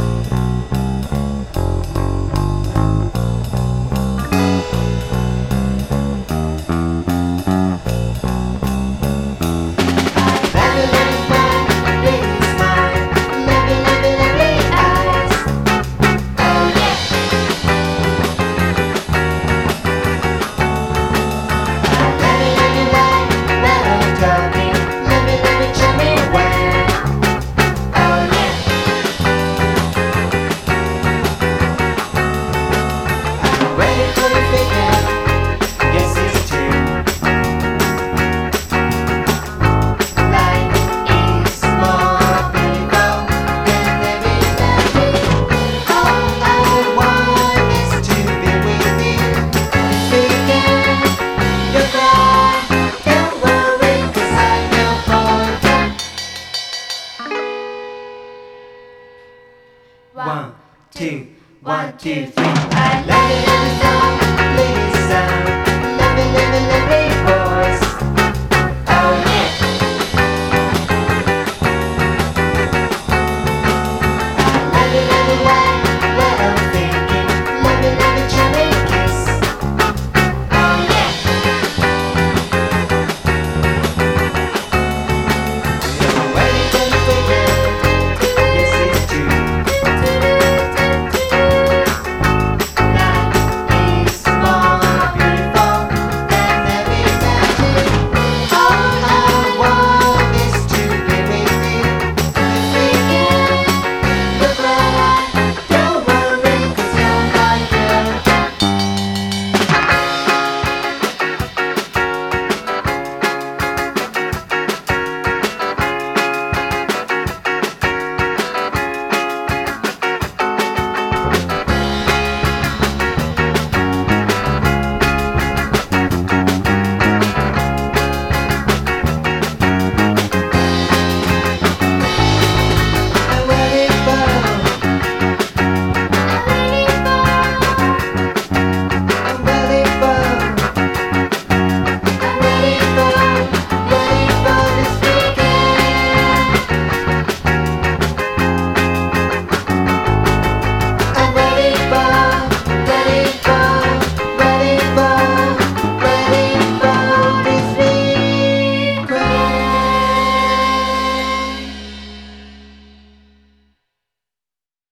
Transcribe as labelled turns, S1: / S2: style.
S1: Música One, two, one, two, three. I love you so